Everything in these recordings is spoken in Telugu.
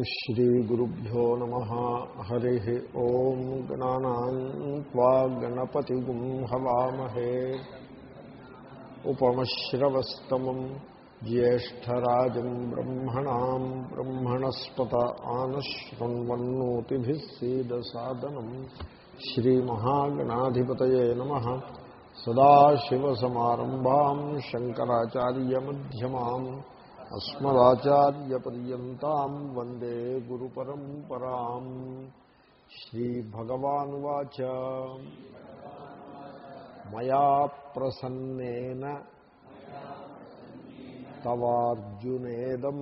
श्रीगुरुभ्यो नमः। हरिः ॐ गणानाम् त्वा गणपतिगुं हवामहे। उपमश्रवस्तमम् ज्येष्ठराजम् ब्रह्मणाम् ब्रह्मणस्पत आनशृण्वन्नोतिभिः सीदसादनम् श्रीमहागणाधिपतये नमः। सदाशिवसमारम्भाम् शङ्कराचार्यमध्यमाम् అస్మదాచార్యపర్యంతం వందే గురు పరంపరా శ్రీభగవానువాచ మయా ప్రసన్నేన తవార్జునేదం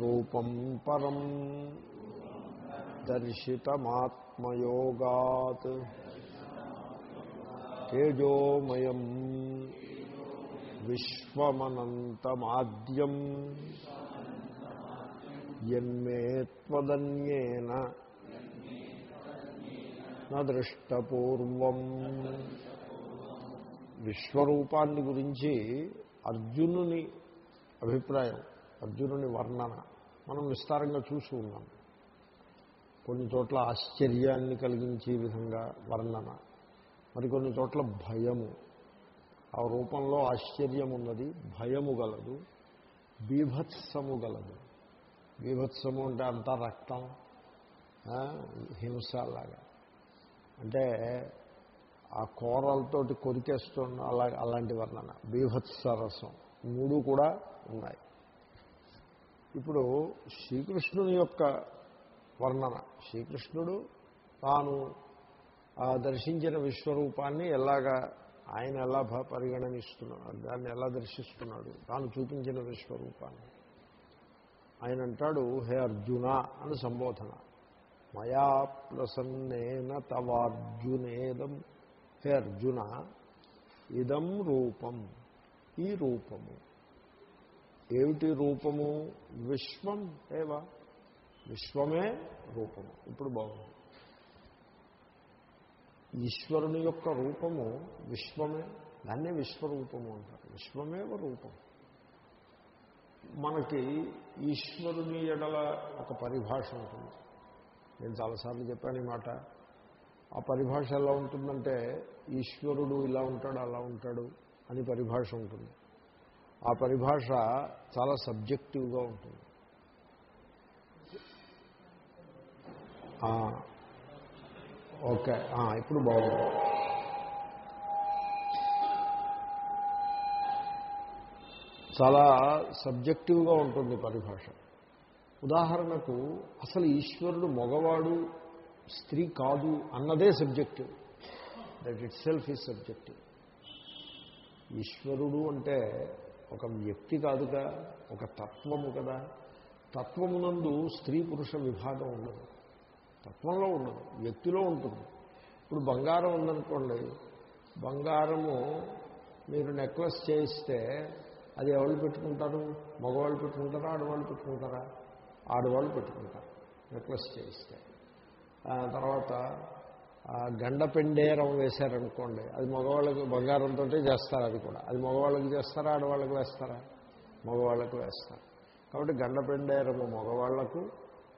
రూపం పరం దర్శితమాత్మయోగాత్. తేజోమయం విశ్వమనంతమాద్యం. ఎన్మే త్వదన్యేన నదృష్టపూర్వం విశ్వరూపాన్ని గురించి అర్జునుని అభిప్రాయం అర్జునుని వర్ణన మనం విస్తారంగా చూసి ఉన్నాం. కొన్ని చోట్ల ఆశ్చర్యాన్ని కలిగించే విధంగా వర్ణన మరికొన్ని చోట్ల భయము. ఆ రూపంలో ఆశ్చర్యం ఉన్నది భయము గలదు బీభత్సము గలదు. బీభత్సము అంటే అంతా రక్తం హింసలాగా అంటే ఆ కూరలతోటి కొరికేస్తున్న అలా అలాంటి వర్ణన బీభత్స రసం. మూడు కూడా ఉన్నాయి. ఇప్పుడు శ్రీకృష్ణుని యొక్క వర్ణన. శ్రీకృష్ణుడు తాను దర్శించిన విశ్వరూపాన్ని ఎలాగా ఆయన ఎలా పరిగణనిస్తున్నాడు దాన్ని ఎలా దర్శిస్తున్నాడు తాను చూపించిన విశ్వరూపాన్ని. ఆయన అంటాడు హే అర్జున అని సంబోధన. మయా ప్రసన్నేన తవార్జునేదం హే అర్జున ఇదం రూపం ఈ రూపము. ఏమిటి రూపము? విశ్వం ఏవా? విశ్వమే రూపము. ఇప్పుడు బాగుంది. ఈశ్వరుని యొక్క రూపము విశ్వమే. దాన్నే విశ్వరూపము అంటారు. విశ్వమేవ రూపం. మనకి ఈశ్వరుని ఎడల ఒక పరిభాష ఉంటుంది. నేను చాలాసార్లు చెప్పాను ఈ మాట. ఆ పరిభాష ఎలా ఉంటుందంటే ఈశ్వరుడు ఇలా ఉంటాడు అలా ఉంటాడు అని పరిభాష ఉంటుంది. ఆ పరిభాష చాలా సబ్జెక్టివ్గా ఉంటుంది. ఓకే. ఇప్పుడు బాగుంది. చాలా సబ్జెక్టివ్గా ఉంటుంది పరిభాష. ఉదాహరణకు అసలు ఈశ్వరుడు మగవాడు స్త్రీ కాదు అన్నదే subjective. That itself is subjective ఈశ్వరుడు అంటే ఒక వ్యక్తి కాదుగా ఒక తత్వము కదా. తత్వమునందు స్త్రీ పురుష విభాగం ఉండదు. తత్వంలో ఉండదు వ్యక్తిలో ఉంటుంది. ఇప్పుడు బంగారం ఉందనుకోండి బంగారము మీరు నెక్లెస్ చేయిస్తే అది ఎవరు పెట్టుకుంటారు? మగవాళ్ళు పెట్టుకుంటారా? ఆడవాళ్ళు పెట్టుకుంటారా? ఆడవాళ్ళు పెట్టుకుంటారు నెక్లెస్ చేయిస్తే. తర్వాత గండ పెండేరం వేశారనుకోండి అది మగవాళ్ళకి బంగారంతో చేస్తారు అది కూడా. అది మగవాళ్ళకి చేస్తారా? ఆడవాళ్ళకి వేస్తారా? మగవాళ్ళకు వేస్తారు. కాబట్టి గండ పెండేరము మగవాళ్ళకు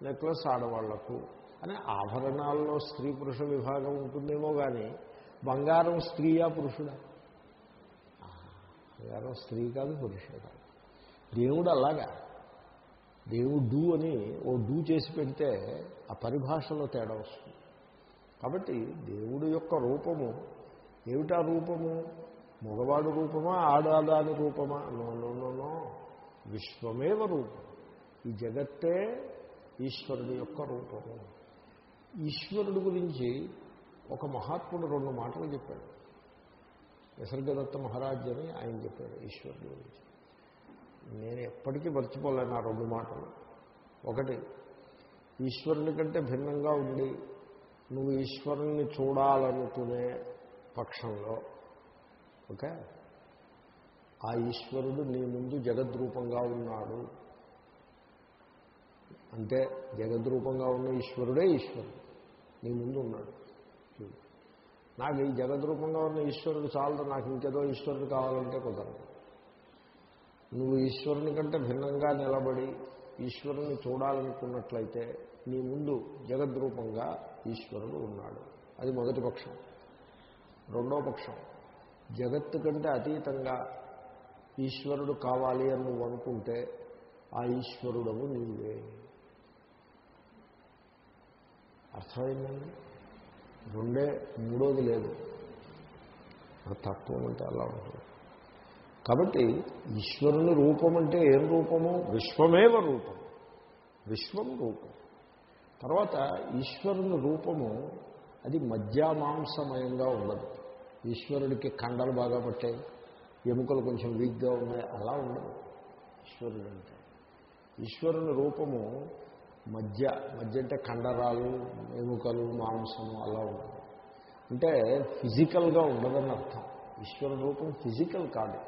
నెక్లెస్ ఆడవాళ్ళకు అని ఆభరణాల్లో స్త్రీ పురుష విభాగం ఉంటుందేమో కానీ బంగారం స్త్రీయా పురుషుడా? బంగారం స్త్రీ కాదు పురుషుడు కాదు. దేవుడు అలాగా. దేవుడు అని ఓ డూ చేసి పెడితే ఆ పరిభాషలో తేడా వస్తుంది. కాబట్టి దేవుడు యొక్క రూపము ఏమిటా రూపము? మగవాడు రూపమా ఆడాదాని రూపమా? నో విశ్వమేవ రూపం. ఈ జగత్తే ఈశ్వరుడి యొక్క రూపము. ఈశ్వరుడు గురించి ఒక మహాత్ముడు రెండు మాటలు చెప్పాడు. నిసర్గదత్త మహారాజ్ అని ఆయన చెప్పాడు ఈశ్వరుడు గురించి. నేను ఎప్పటికీ మర్చిపోలేను ఆ రెండు మాటలు. ఒకటి ఈశ్వరుని కంటే భిన్నంగా ఉండి నువ్వు ఈశ్వరుణ్ణి చూడాలనుకునే పక్షంలో ఓకే? ఆ ఈశ్వరుడు నీ ముందు జగద్రూపంగా ఉన్నాడు. అంటే జగద్రూపంగా ఉన్న ఈశ్వరుడే ఈశ్వరుడు. నీ ముందు ఉన్నాడు. నాకు ఈ జగద్రూపంగా ఉన్న ఈశ్వరుడు చాలదు నాకు ఇంకేదో ఈశ్వరుడు కావాలంటే కుదరదు. నువ్వు ఈశ్వరుని కంటే భిన్నంగా నిలబడి ఈశ్వరుని చూడాలనుకున్నట్లయితే నీ ముందు జగద్రూపంగా ఈశ్వరుడు ఉన్నాడు. అది మొదటి పక్షం. రెండో పక్షం. జగత్తు కంటే అతీతంగా ఈశ్వరుడు కావాలి అని నువ్వు అనుకుంటే ఆ ఈశ్వరుడము నీవే. అర్థమైందండి రెండే మూడోది లేదు. తత్వం అంటే అలా ఉంటుంది. కాబట్టి ఈశ్వరుని రూపం అంటే ఏం రూపము? విశ్వమేవ రూపం విశ్వం రూపం. తర్వాత ఈశ్వరుని రూపము అది మధ్యామాంసమయంగా ఉండదు. ఈశ్వరుడికి కండలు బాగా పట్టాయి. ఎముకలు కొంచెం వీక్గా ఉన్నాయి. అలా ఉండదు. ఈశ్వరుడు అంటే. ఈశ్వరుని రూపము మధ్య మధ్య అంటే కండరాలు ఎముకలు మాంసము అలా ఉంటుంది. అంటే ఫిజికల్గా ఉండదని అర్థం. ఈశ్వర రూపం ఫిజికల్ కాదు.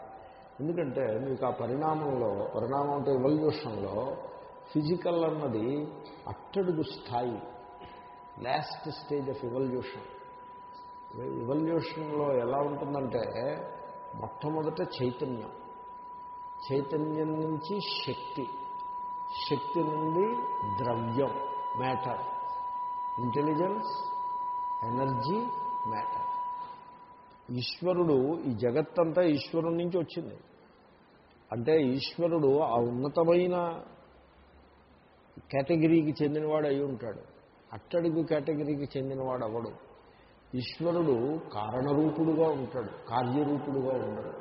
ఎందుకంటే మీకు ఆ పరిణామంలో పరిణామం అంటే ఎవల్యూషన్లో ఫిజికల్ అన్నది అట్టడుగు స్థాయి లాస్ట్ స్టేజ్ ఆఫ్ ఇవల్యూషన్ ఇవల్యూషన్లో ఎలా ఉంటుందంటే మొట్టమొదట చైతన్యం. చైతన్యం నుంచి శక్తి. శక్తి నుండి ద్రవ్యం మ్యాటర్ ఇంటెలిజెన్స్ ఎనర్జీ మ్యాటర్ ఈశ్వరుడు ఈ జగత్తంతా ఈశ్వరుడి నుంచి వచ్చింది. అంటే ఈశ్వరుడు ఆ ఉన్నతమైన కేటగిరీకి చెందినవాడు అయి ఉంటాడు. అట్టడుగు కేటగిరీకి చెందినవాడు అవడు ఈశ్వరుడు కారణరూపుడుగా ఉంటాడు కార్యరూపుడుగా ఉండడు.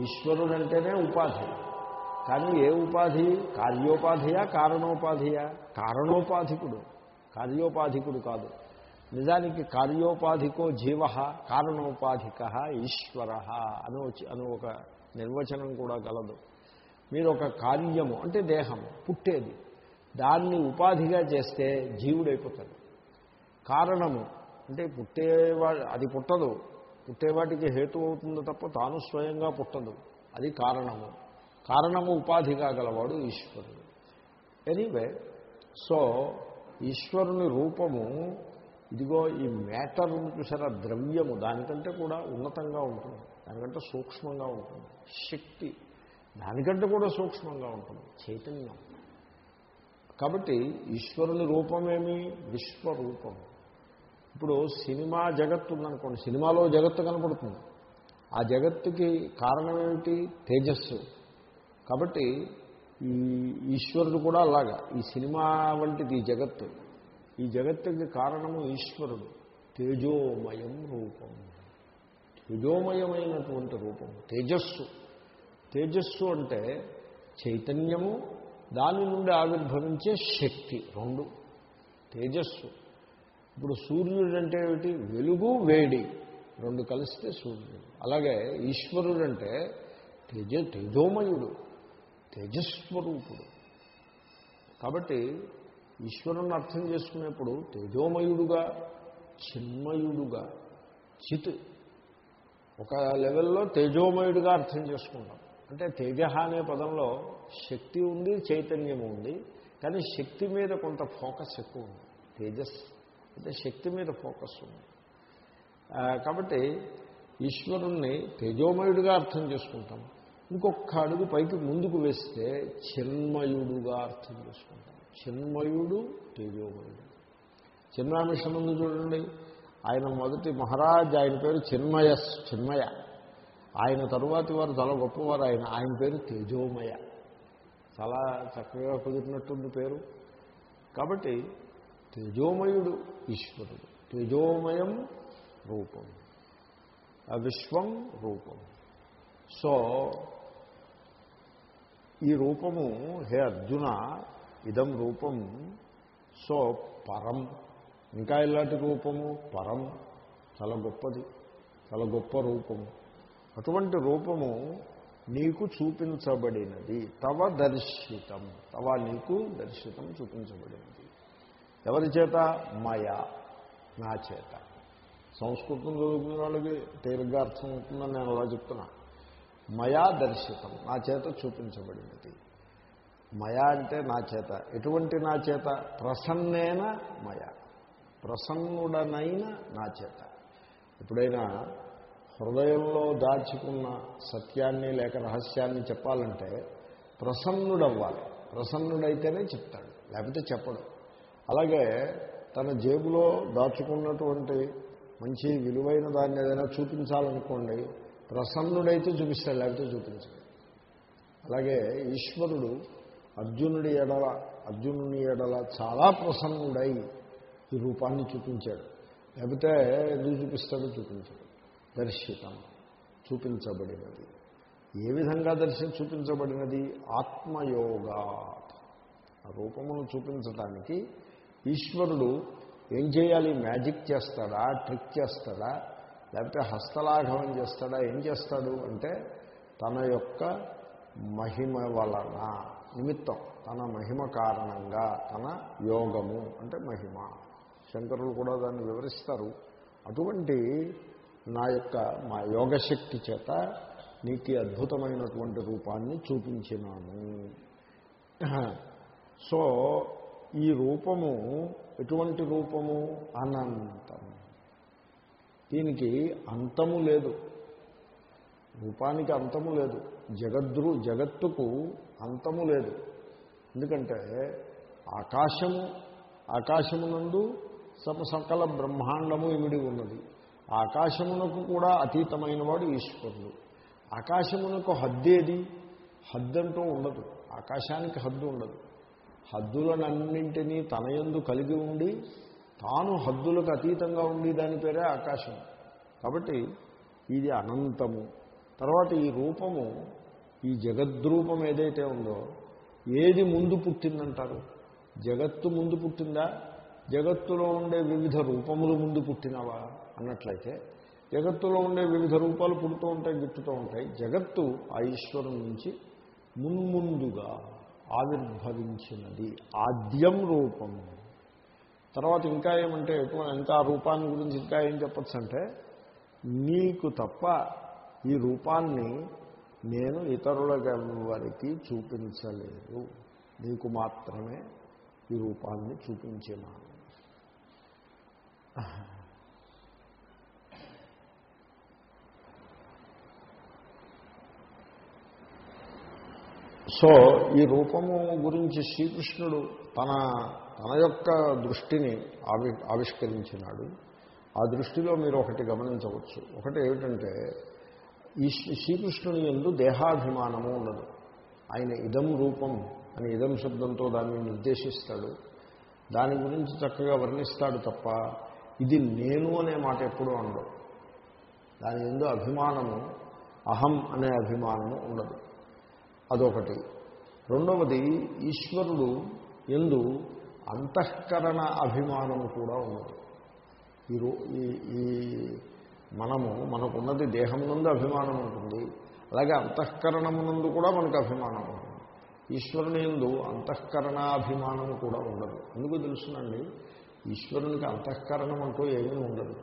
ఈశ్వరుడు అంటేనే ఉపాధి. కానీ ఏ ఉపాధి? కార్యోపాధియా కారణోపాధియా? కారణోపాధికుడు. కార్యోపాధికుడు కాదు. నిజానికి కార్యోపాధికో జీవ కారణోపాధిక ఈశ్వర అని వచ్చి అని ఒక నిర్వచనం కూడా గలదు. మీరు ఒక కార్యము అంటే దేహము పుట్టేది. దాన్ని ఉపాధిగా చేస్తే జీవుడైపోతాడు. కారణము అంటే పుట్టేవా అది పుట్టదు. పుట్టేవాటికి హేతు అవుతుంది తప్ప తాను స్వయంగా పుట్టదు. అది కారణము. కారణము ఉపాధి కాగలవాడు ఈశ్వరుడు. ఎనీవే సో ఈశ్వరుని రూపము ఇదిగో ఈ మ్యాటర్ చూసారా ద్రవ్యము దానికంటే కూడా ఉన్నతంగా ఉంటుంది. దానికంటే సూక్ష్మంగా ఉంటుంది. శక్తి దానికంటే కూడా సూక్ష్మంగా ఉంటుంది. చైతన్యం. కాబట్టి ఈశ్వరుని రూపమేమి? విశ్వరూపం. ఇప్పుడు సినిమా జగత్తు ఉందనుకోండి సినిమాలో జగత్తు కనపడుతుంది. ఆ జగత్తుకి కారణం ఏమిటి తేజస్సు. కాబట్టి ఈ ఈశ్వరుడు కూడా అలాగా. ఈ సినిమా వంటిది ఈ జగత్తు. ఈ జగత్తుకి కారణము ఈశ్వరుడు. తేజోమయం రూపం. తేజోమయమైనటువంటి రూపం. తేజస్సు. తేజస్సు అంటే చైతన్యము దాని నుండి ఆవిర్భవించే శక్తి రెండు. తేజస్సు. ఇప్పుడు సూర్యుడు అంటే ఏమిటి? వెలుగు వేడి. రెండు కలిస్తే సూర్యుడు. అలాగే ఈశ్వరుడు అంటే తేజ తేజోమయుడు. తేజస్వరూపుడు. కాబట్టి ఈశ్వరుణ్ణి అర్థం చేసుకునేప్పుడు తేజోమయుడుగా చిన్మయుడుగా చిత్ ఒక లెవెల్లో తేజోమయుడిగా అర్థం చేసుకుంటాం. అంటే తేజ అనే పదంలో శక్తి ఉంది చైతన్యము ఉంది కానీ శక్తి మీద కొంత ఫోకస్ ఎక్కువ ఉంది. తేజస్ అంటే శక్తి మీద ఫోకస్ ఉంది. కాబట్టి ఈశ్వరుణ్ణి తేజోమయుడిగా అర్థం చేసుకుంటాం. ఇంకొక అడుగు పైకి ముందుకు వేస్తే చిన్మయుడుగా అర్థం చేసుకుంటాం. చిన్మయుడు తేజోమయుడు. చిన్మామిషన్ ఉంది చూడండి. ఆయన మొదటి మహారాజ్ ఆయన పేరు చిన్మయ చిన్మయ. ఆయన తరువాతి వారు చాలా గొప్పవారు ఆయన. ఆయన పేరు తేజోమయ. చాలా చక్కగా కుదిరినట్టుంది పేరు. కాబట్టి తేజోమయుడు ఈశ్వరుడు. తేజోమయం రూపం. విశ్వం రూపం. సో ఈ రూపము హే అర్జున ఇదం రూపం సో పరం. ఇంకా ఇలాంటి రూపము పరం. చాలా గొప్పది చాలా గొప్ప రూపము. అటువంటి రూపము నీకు చూపించబడినది తవ దర్శితం. తవ నీకు దర్శితం చూపించబడినది. ఎవరి చేత? మయా నా చేత. సంస్కృతం చదువుకునే వాళ్ళకి తేలిగ్గా అర్థం అవుతుందని నేను అలా చెప్తున్నా. మయా దర్శితం నా చేత చూపించబడినది. మయా అంటే నా చేత. ఎటువంటి నా చేత? ప్రసన్నేన మయ. ప్రసన్నుడనైన నా చేత. ఎప్పుడైనా హృదయంలో దాచుకున్న సత్యాన్ని లేక రహస్యాన్ని చెప్పాలంటే ప్రసన్నుడవ్వాలి. ప్రసన్నుడైతేనే చెప్తాడు. లేకపోతే చెప్పడు. అలాగే తన జేబులో దాచుకున్నటువంటి మంచి విలువైన దాన్ని ఏదైనా చూపించాలనుకోండి ప్రసన్నుడైతే చూపిస్తాడు లేకపోతే చూపించాడు. అలాగే ఈశ్వరుడు అర్జునుడి ఎడల అర్జునుని ఎడల చాలా ప్రసన్నుడై ఈ రూపాన్ని చూపించాడు. లేకపోతే ఎందుకు చూపిస్తాడో చూపించాడు. దర్శితం చూపించబడినది. ఏ విధంగా దర్శనం చూపించబడినది? ఆత్మయోగా. ఆ రూపమును చూపించడానికి ఈశ్వరుడు ఏం చేయాలి? మ్యాజిక్ చేస్తాడా? ట్రిక్ చేస్తాడా? లేకపోతే హస్తలాఘవం చేస్తాడా? ఏం చేస్తాడు అంటే తన యొక్క మహిమ వలన నిమిత్తం తన మహిమ కారణంగా తన యోగము అంటే మహిమ. శంకరులు కూడా దాన్ని వివరిస్తారు. అటువంటి నా యొక్క మా యోగశక్తి చేత నీకు అద్భుతమైనటువంటి రూపాన్ని చూపించినాను. సో ఈ రూపము ఎటువంటి రూపము? అనంతం. దీనికి అంతము లేదు. రూపానికి అంతము లేదు. జగద్రు జగత్తుకు అంతము లేదు. ఎందుకంటే ఆకాశము ఆకాశమునందు సమ సకల బ్రహ్మాండము ఇమిడి ఉన్నది. ఆకాశమునకు కూడా అతీతమైన వాడు ఈశ్వరుడు. ఆకాశమునకు హద్దేది హద్దంటూ ఉండదు. ఆకాశానికి హద్దు ఉండదు. హద్దులనన్నింటినీ తన యందు కలిగి ఉండి తాను హద్దులకు అతీతంగా ఉండి దాని పేరే ఆకాశం. కాబట్టి ఇది అనంతము. తర్వాత ఈ రూపము ఈ జగద్రూపం ఏదైతే ఉందో ఏది ముందు పుట్టిందంటారు? జగత్తు ముందు పుట్టిందా? జగత్తులో ఉండే వివిధ రూపములు ముందు పుట్టినవా? అన్నట్లయితే జగత్తులో ఉండే వివిధ రూపాలు పుడుతూ ఉంటాయి గిట్టుతూ ఉంటాయి. జగత్తు ఆ ఈశ్వరం నుంచి మున్ముందుగా ఆవిర్భవించినది. ఆద్యం రూపం తర్వాత ఇంకా ఏమంటే ఇంకా ఆ రూపాన్ని గురించి ఇంకా ఏం చెప్పచ్చు అంటే నీకు తప్ప ఈ రూపాన్ని నేను ఇతరుల వారికి చూపించలేదు. నీకు మాత్రమే ఈ రూపాన్ని చూపించినాను. సో ఈ రూపము గురించి శ్రీకృష్ణుడు తన తన యొక్క దృష్టిని ఆవి ఆవిష్కరించినాడు. ఆ దృష్టిలో మీరు ఒకటి గమనించవచ్చు. ఒకటి ఏమిటంటే ఈ శ్రీ- శ్రీకృష్ణుని ఎందు దేహాభిమానము ఉండదు. ఆయన ఇదం రూపం అని ఇదం శబ్దంతో దాన్ని నిర్దేశిస్తాడు. దాని గురించి చక్కగా వర్ణిస్తాడు తప్ప ఇది నేను అనే మాట ఎప్పుడూ ఉండదు దాని ఎందు అభిమానము అహం అనే అభిమానము ఉండదు. అదొకటి. రెండవది ఈశ్వరుడు ఎందు అంతఃకరణ అభిమానము కూడా ఉన్నది. ఈ ఈ ఈ మనము మనకున్నది దేహం నుండి అభిమానం ఉంటుంది. అలాగే అంతఃకరణమునందు కూడా మనకు అభిమానం ఉంటుంది. ఈశ్వరుని ఎందు అంతఃకరణాభిమానము కూడా ఉండదు. ఎందుకు తెలుసునండి ఈశ్వరునికి అంతఃకరణం అంటూ ఏమీ ఉండదు.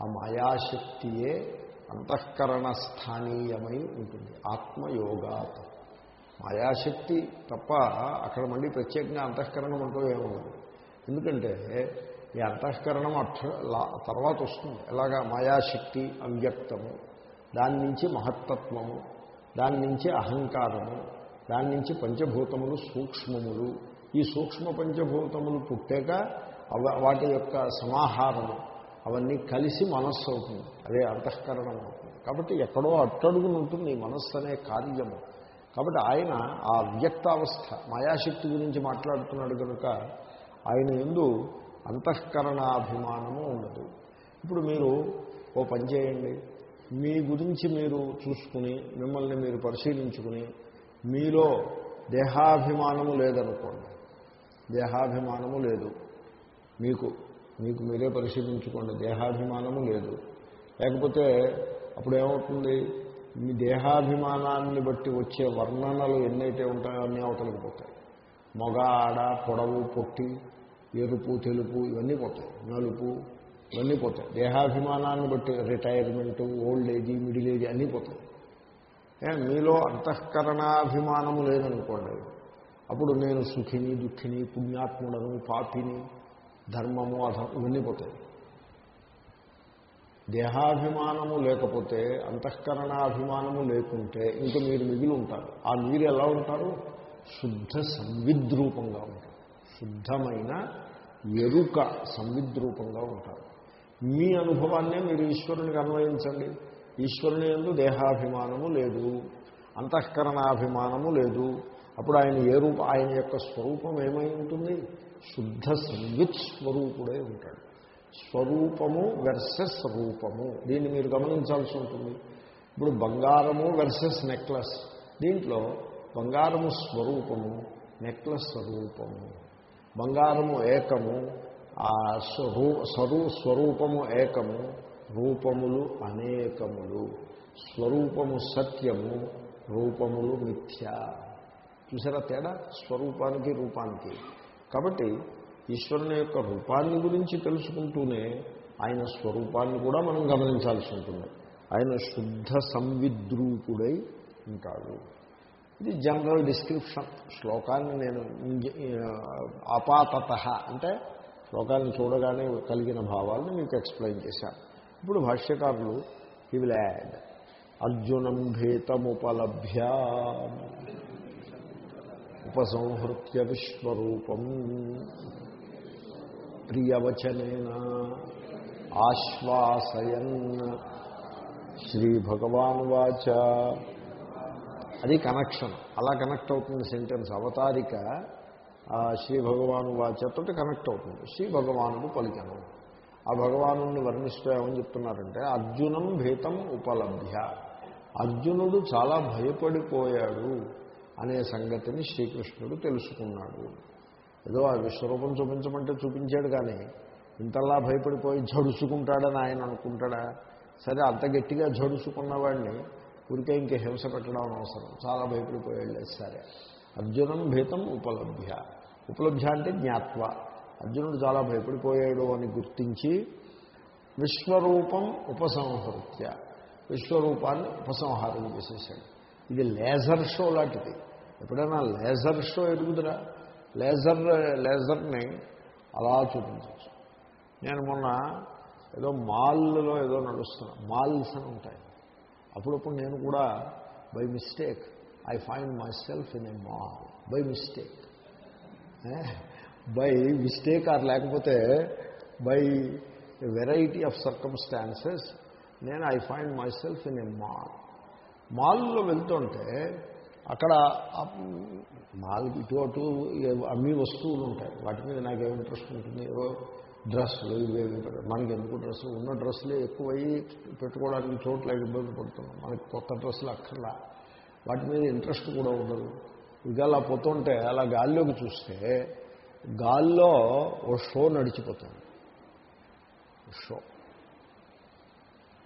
ఆ మాయాశక్తియే అంతఃకరణ స్థానీయమై ఉంటుంది. ఆత్మయోగాత్. మాయాశక్తి తప్ప అక్కడ మళ్ళీ ప్రత్యేకంగా అంతఃకరణం అంటూ ఏముండదు ఎందుకంటే ఈ అంతఃకరణం అక్ష లా- తర్వాత వస్తుంది. ఎలాగా? మాయాశక్తి అవ్యక్తము. దాని నుంచి మహత్తత్వము. దాని నుంచి అహంకారము. దాని నుంచి పంచభూతములు సూక్ష్మములు. ఈ సూక్ష్మ పంచభూతములు పుట్టాక వాటి యొక్క సమాహారము అవన్నీ కలిసి మనస్సు అవుతుంది. అదే అంతఃకరణం అవుతుంది. కాబట్టి ఎక్కడో అట్టడుగున ఉంటుంది ఈ మనస్సు అనే కార్యము. కాబట్టి ఆయన ఆ వ్యక్తావస్థ మాయాశక్తి గురించి మాట్లాడుతున్నాడు కనుక ఆయన ఎందు అంతఃకరణాభిమానము ఉండదు. ఇప్పుడు మీరు ఓ పని చేయండి. మీ గురించి మీరు చూసుకుని మిమ్మల్ని మీరు పరిశీలించుకుని మీలో దేహాభిమానము లేదనుకోండి. దేహాభిమానము లేదు. మీకు మీకు మీరే పరిశీలించుకోండి. దేహాభిమానము లేదు. లేకపోతే అప్పుడు ఏమవుతుంది? మీ దేహాభిమానాన్ని బట్టి వచ్చే వర్ణనలు ఎన్నైతే ఉంటాయో అన్నీ అవతలికి పోతాయి. మగ ఆడ పొడవు పొట్టి ఎరుపు తెలుపు ఇవన్నీ పోతాయి. నలుపు ఇవన్నీ పోతాయి. దేహాభిమానాన్ని బట్టి retirement old age middle age అన్నీ పోతాయి. మీలో అంతఃకరణాభిమానము లేదనుకోండి అప్పుడు నేను సుఖిని దుఃఖిని పుణ్యాత్ముడను పాపిని ధర్మము అధ ఇవన్నీ పోతాయి. దేహాభిమానము లేకపోతే అంతఃకరణాభిమానము లేకుంటే ఇంక మీరు మిగిలి ఉంటారు. ఆ మీరు ఎలా ఉంటారు? శుద్ధ సంవిద్రూపంగా ఉంటారు. శుద్ధమైన ఎరుక సంవిద్రూపంగా ఉంటారు. మీ అనుభవాన్నే మీరు ఈశ్వరునికి అన్వయించండి. ఈశ్వరుని ఎందు దేహాభిమానము లేదు. అంతఃకరణాభిమానము లేదు. అప్పుడు ఆయన ఏ రూప ఆయన యొక్క స్వరూపం ఏమై ఉంటుంది? శుద్ధ సంవిత్ స్వరూపుడే ఉంటాడు. స్వరూపము వెర్సెస్ రూపము. దీన్ని మీరు గమనించాల్సి ఉంటుంది. ఇప్పుడు బంగారము వెర్సెస్ నెక్లెస్ దీంట్లో బంగారము స్వరూపము నెక్లెస్ రూపము. బంగారము ఏకము ఆ స్వరూ స్వరూపము ఏకము రూపములు అనేకములు. స్వరూపము సత్యము రూపములు మిథ్య. చూసారా తేడా? స్వరూపానికి రూపానికి. కాబట్టి ఈశ్వరుని యొక్క రూపాన్ని గురించి తెలుసుకుంటూనే ఆయన స్వరూపాన్ని కూడా మనం గమనించాల్సి ఉంటుంది. ఆయన శుద్ధ సంవిద్రూపుడై ఉంటాడు. ఇది జనరల్ డిస్క్రిప్షన్ శ్లోకాన్ని నేను అపాతత అంటే శ్లోకాన్ని చూడగానే కలిగిన భావాలను మీకు ఎక్స్ప్లెయిన్ చేశాను ఇప్పుడు భాష్యకారులు హీ విల్ యాడ్ అర్జునం భేతముపలభ్య ఉపసంహృత్య విశ్వరూపం ప్రియవచనేన ఆశ్వాసయన్ శ్రీభగవాన్ వాచ. అది కనెక్షన్. అలా కనెక్ట్ అవుతుంది సెంటెన్స్. అవతారిక శ్రీ భగవాను వాచతో కనెక్ట్ అవుతుంది. శ్రీ భగవానుడు పలికను. ఆ భగవాను వర్ణిస్తూ ఏమని చెప్తున్నారంటే అర్జునం భీతం ఉపలభ్య. అర్జునుడు చాలా భయపడిపోయాడు అనే సంగతిని శ్రీకృష్ణుడు తెలుసుకున్నాడు. ఏదో ఆ విశ్వరూపం చూపించమంటే చూపించాడు కానీ ఇంతలా భయపడిపోయి జడుచుకుంటాడని ఆయన అనుకుంటాడా? సరే అంత గట్టిగా జడుసుకున్నవాడిని ఊరికే ఇంక హింస పెట్టడం అవసరం చాలా భయపడిపోయాడు సరే. అర్జునం భీతం ఉపలభ్య. ఉపలభ్య అంటే జ్ఞాత్వ. అర్జునుడు చాలా భయపడిపోయాడు అని గుర్తించి విశ్వరూపం ఉపసంహృత్య. విశ్వరూపాన్ని ఉపసంహారం చేసేసాడు. ఇది లేజర్ షో లాంటిది. ఎప్పుడైనా లేజర్ షో ఎరుగుదరా లేజర్ లేజర్ని అలా చూపించవచ్చు. నేను మొన్న ఏదో మాల్లో ఏదో నడుస్తున్నా మాల్స్ అని ఉంటాయి. అప్పుడప్పుడు నేను కూడా by mistake I find myself in a mall by mistake by mistake or లేకపోతే బై వెరైటీ ఆఫ్ సర్కమ్స్టాన్సెస్ నేను I find myself in a mall మాల్లో వెళ్తుంటే అక్కడ నాలుగు ఇటు అటు అమ్మి వస్తువులు ఉంటాయి. వాటి మీద నాకేం ఇంట్రెస్ట్ ఉంటుంది? ఏవో డ్రెస్సులు ఇవేవి మనకి ఎందుకు డ్రెస్సులు? ఉన్న డ్రెస్సులే ఎక్కువయ్యి పెట్టుకోవడానికి చోట్ల ఇబ్బంది పడుతున్నాం. మనకి కొత్త డ్రెస్సులు అక్కర్లా. వాటి మీద ఇంట్రెస్ట్ కూడా ఉండదు. ఇక అలా పోతుంటే అలా గాల్లోకి చూస్తే గాల్లో ఓ షో నడిచిపోతుంది. షో.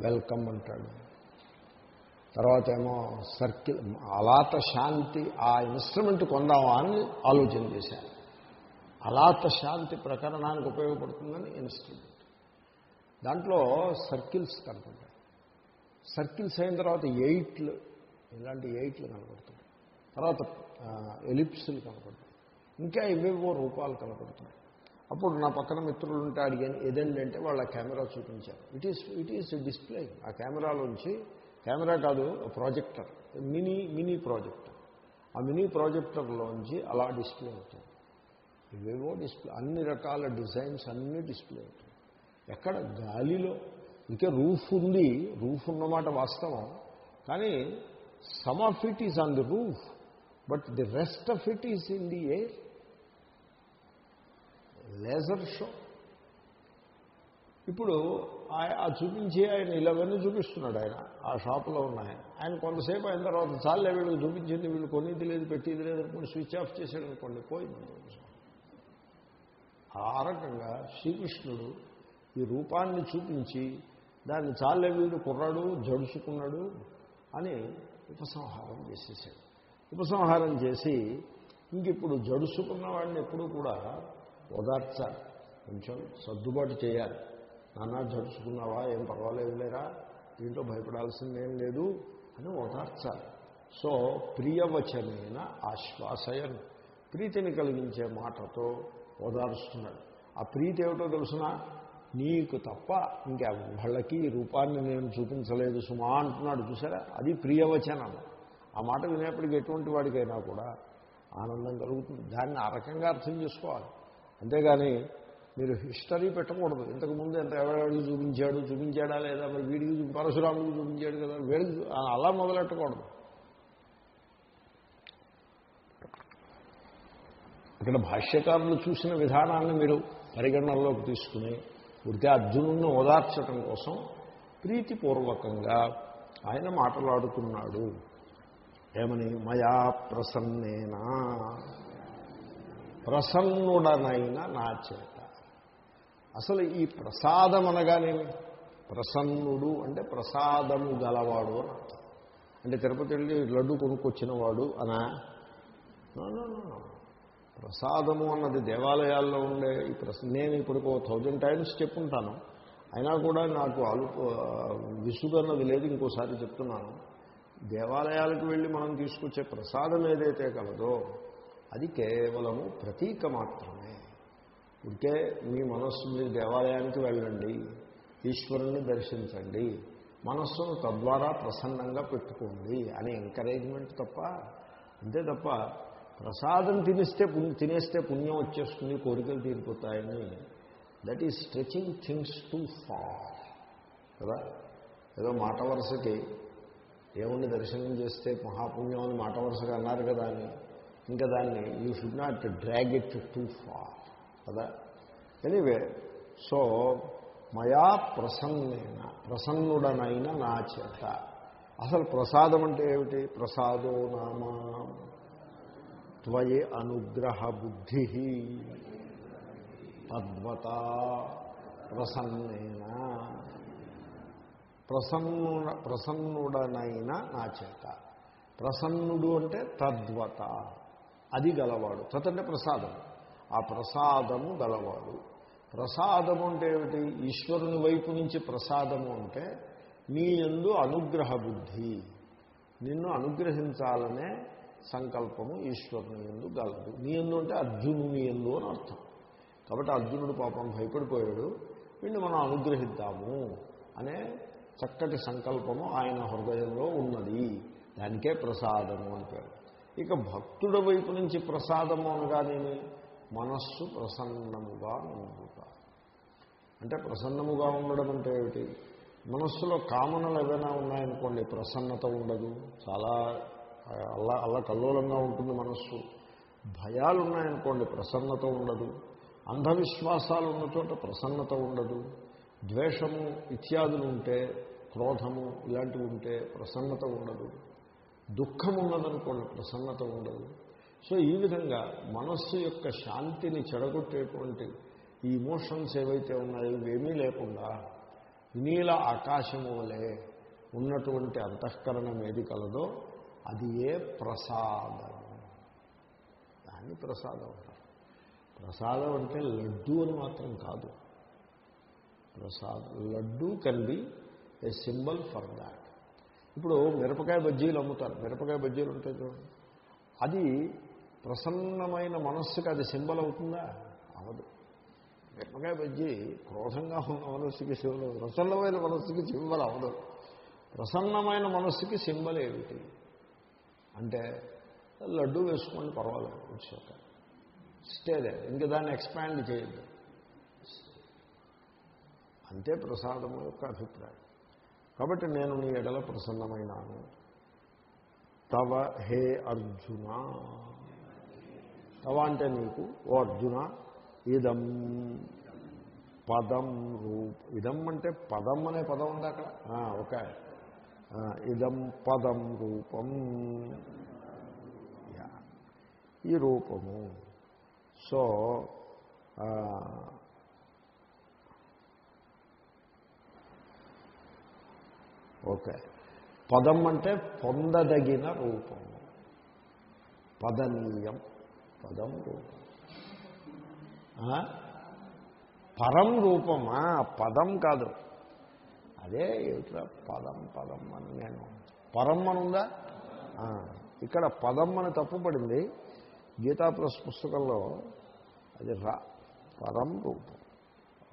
వెల్కమ్ అంటాడు. తర్వాత ఏమో సర్కిల్ అలాత శాంతి ఆ ఇన్స్ట్రుమెంట్ కొందామా అని ఆలోచన చేశాను అలాత శాంతి ప్రకరణానికి ఉపయోగపడుతుందని ఇన్స్ట్రుమెంట్. దాంట్లో సర్కిల్స్ కనపడతాయి సర్కిల్స్ అయిన తర్వాత ఎయిట్లు ఇలాంటి ఎయిట్లు కనపడుతుంది తర్వాత ఎలిప్స్లు కనపడతాయి ఇంకా ఇవేవో రూపాలు కనపడుతున్నాయి. అప్పుడు నా పక్కన మిత్రులు ఉంటే అడిగాను ఏదండి అంటే వాళ్ళ కెమెరా చూపించారు. It is it is display ఆ కెమెరాలోంచి కెమెరా కాదు ప్రాజెక్టర్. Mini mini projector. ఆ మినీ ప్రాజెక్టర్లోంచి అలా డిస్ప్లే అవుతుంది. ఇవేవో డిస్ప్లే అన్ని రకాల డిజైన్స్ అన్నీ డిస్ప్లే అవుతాయి ఎక్కడ? గాలిలో. ఇంకే రూఫ్ ఉంది. రూఫ్ ఉన్నమాట వాస్తవం. కానీ some of it is on the roof. But the rest of it is in the air. Laser show. ఇప్పుడు ఆ చూపించి ఆయన ఇలావన్నీ చూపిస్తున్నాడు ఆయన. ఆ షాపులో ఉన్నాయి ఆయన. కొంతసేపు అయిన తర్వాత చాలే వీళ్ళు చూపించింది వీళ్ళు కొనేది లేదు పెట్టింది లేదు అనుకోండి స్విచ్ ఆఫ్ చేశాడు అనుకోండి పోయింది ఆ రకంగా శ్రీకృష్ణుడు ఈ రూపాన్ని చూపించి దాన్ని చాలే వీడు కుర్రాడు జడుచుకున్నాడు అని ఉపసంహారం చేసేసాడు ఉపసంహారం చేసి ఇంక ఇప్పుడు జడుచుకున్న వాడిని ఎప్పుడూ కూడా ఓదార్చాలి. కొంచెం సర్దుబాటు చేయాలి. నాన్న జరుచుకున్నావా ఏం పర్వాలేదు లేరా? దీంట్లో భయపడాల్సిందేం లేదు అని ఓదార్చాలి. సో ప్రియవచనైన ఆశ్వాసయన్. ప్రీతిని కలిగించే మాటతో ఓదారుస్తున్నాడు. ఆ ప్రీతి ఏమిటో తెలుసిన? నీకు తప్ప ఇంకెవ్వళ్ళకి ఈ రూపాన్ని నేను చూపించలేదు సుమా అంటున్నాడు. చూసారా అది ప్రియవచనం ఆ మాట వినేప్పటికి ఎటువంటి వాడికైనా కూడా ఆనందం కలుగుతుంది. దాన్ని ఆ రకంగా అర్థం చేసుకోవాలి. అంతేగాని మీరు హిస్టరీ పెట్టకూడదు. ఇంతకుముందు ఎంత ఎవరెవరికి చూపించాడు చూపించాడా లేదా? మరి వీడికి పరశురాముడికి చూపించాడు కదా? వీడికి అలా మొదలెట్టకూడదు. ఇక్కడ భాష్యకారులు చూసిన విధానాన్ని మీరు పరిగణనలోకి తీసుకుని ఉడితే అర్జునుడిని ఓదార్చడం కోసం ప్రీతిపూర్వకంగా ఆయన మాట్లాడుతున్నాడు. ఏమని? మయా ప్రసన్నేనా. ప్రసన్నుడనైన నా చేత అసలు ఈ ప్రసాదం అనగానేమి ప్రసన్నుడు అంటే ప్రసాదము గలవాడు అంటే తిరుపతి వెళ్ళి లడ్డు కొనుక్కొచ్చిన వాడు అనా ప్రసాదము అన్నది దేవాలయాల్లో ఉండే ఈ ప్రస నేను ఇప్పుడు థౌజండ్ టైమ్స్ చెప్పుంటాను. అయినా కూడా నాకు అలు విసుగు అన్నది లేదు ఇంకోసారి చెప్తున్నాను. దేవాలయాలకు వెళ్ళి మనం తీసుకొచ్చే ప్రసాదం ఏదైతే కలదో అది కేవలము ప్రతీక మాత్రం. ఉంటే మీ మనస్సు మీరు దేవాలయానికి వెళ్ళండి ఈశ్వరుణ్ణి దర్శించండి మనస్సును తద్వారా ప్రసన్నంగా పెట్టుకోండి అనే ఎంకరేజ్మెంట్ తప్ప అంతే తప్ప ప్రసాదం తినిస్తే తినేస్తే పుణ్యం వచ్చేస్తుంది కోరికలు తీరిపోతాయని. That is stretching things too far కదా? ఏదో మాట వరుసకి దేవుణ్ణి దర్శనం చేస్తే మహాపుణ్యం అని మాట వరుసగా అన్నారు కదా అని. ఇంకా దాన్ని you should not drag it too far కదా ఎనీవే సో మయా ప్రసన్నేన ప్రసన్నుడనైన నా చేత. అసలు ప్రసాదం అంటే ఏమిటి? ప్రసాదో నామా త్వయి అనుగ్రహ బుద్ధి తద్వత ప్రసన్నేన. ప్రసన్నుడ ప్రసన్నుడనైన నా చేత. ప్రసన్నుడు అంటే తద్వత. అది గలవాడు. తత్ అంటే ప్రసాదం. ఆ ప్రసాదము గలవాడు. ప్రసాదము అంటే ఏమిటి? ఈశ్వరుని వైపు నుంచి ప్రసాదము అంటే నీ ఎందు అనుగ్రహ బుద్ధి. నిన్ను అనుగ్రహించాలనే సంకల్పము ఈశ్వరుని ఎందు గలదు. నీ ఎందు అంటే అర్జునుని ఎందు అని అర్థం. కాబట్టి అర్జునుడు పాపం భయపడిపోయాడు. వీడిని మనం అనుగ్రహిద్దాము అనే చక్కటి సంకల్పము ఆయన హృదయంలో ఉన్నది. దానికే ప్రసాదము అని పేరు. ఇక భక్తుడి వైపు నుంచి ప్రసాదము అనగానేమి? మనస్సు ప్రసన్నముగా ఉండుట. అంటే ప్రసన్నముగా ఉండడం అంటే ఏమిటి? మనస్సులో కామనలు ఏదైనా ఉన్నాయనుకోండి ప్రసన్నత ఉండదు చాలా అల్లా అల్ల కల్లోలంగా ఉంటుంది మనస్సు. భయాలు ఉన్నాయనుకోండి ప్రసన్నత ఉండదు. అంధవిశ్వాసాలు ఉన్న చోట ప్రసన్నత ఉండదు. ద్వేషము ఇత్యాదులు ఉంటే క్రోధము ఇలాంటివి ఉంటే ప్రసన్నత ఉండదు. దుఃఖం ఉన్నదనుకోండి ప్రసన్నత ఉండదు. సో ఈ విధంగా మనస్సు యొక్క శాంతిని చెడగొట్టేటువంటి ఈ ఇమోషన్స్ ఏవైతే ఉన్నాయో ఇవేమీ లేకుండా నీల ఆకాశము వలె ఉన్నటువంటి అంతఃకరణం ఏది కలదో అది ఏ ప్రసాదం? దాన్ని ప్రసాదం అంటారు. ప్రసాదం అంటే లడ్డు అని మాత్రం కాదు. ప్రసాదం laddu can be a symbol for that ఇప్పుడు మిరపకాయ బజ్జీలు అమ్ముతారు. మిరపకాయ బజ్జీలు ఉంటాయి చూడండి. అది ప్రసన్నమైన మనస్సుకి అది సింబల్ అవుతుందా? అవదు. మిరపకాయ బజ్జి క్రోధంగా ఉన్న మనస్సుకి సింబల్ ప్రసన్నమైన మనస్సుకి సింబల్ అవదు. ప్రసన్నమైన మనస్సుకి సింబల్ ఏమిటి? అంటే లడ్డు వేసుకోండి పర్వాలేదు ఇట్స్ స్టేదే ఇంక దాన్ని ఎక్స్పాండ్ చేయొద్దు. అంతే ప్రసాదం యొక్క అభిప్రాయం. కాబట్టి నేను నీ ఎడల ప్రసన్నమైనాను. తవ హే అర్జున. తవ అంటే నీకు ఓ అర్జున ఇదం పదం రూప ఇదం అంటే పదం అనే పదం ఉంది అక్కడ. ఓకే. ఇదం పదం రూపం. యా. ఈ రూపము. So okay. పదం అంటే పొందదగిన రూపము. పదనీయం. పదం రూపం. పరం రూపమా? పదం కాదు. అదే ఏమిట్రా? పదం పదం అని నేను పరం అని ఉందా ఇక్కడ పదం అని తప్పుపడింది. గీతా ప్లస్ పుస్తకంలో అది రా. పరం రూపం.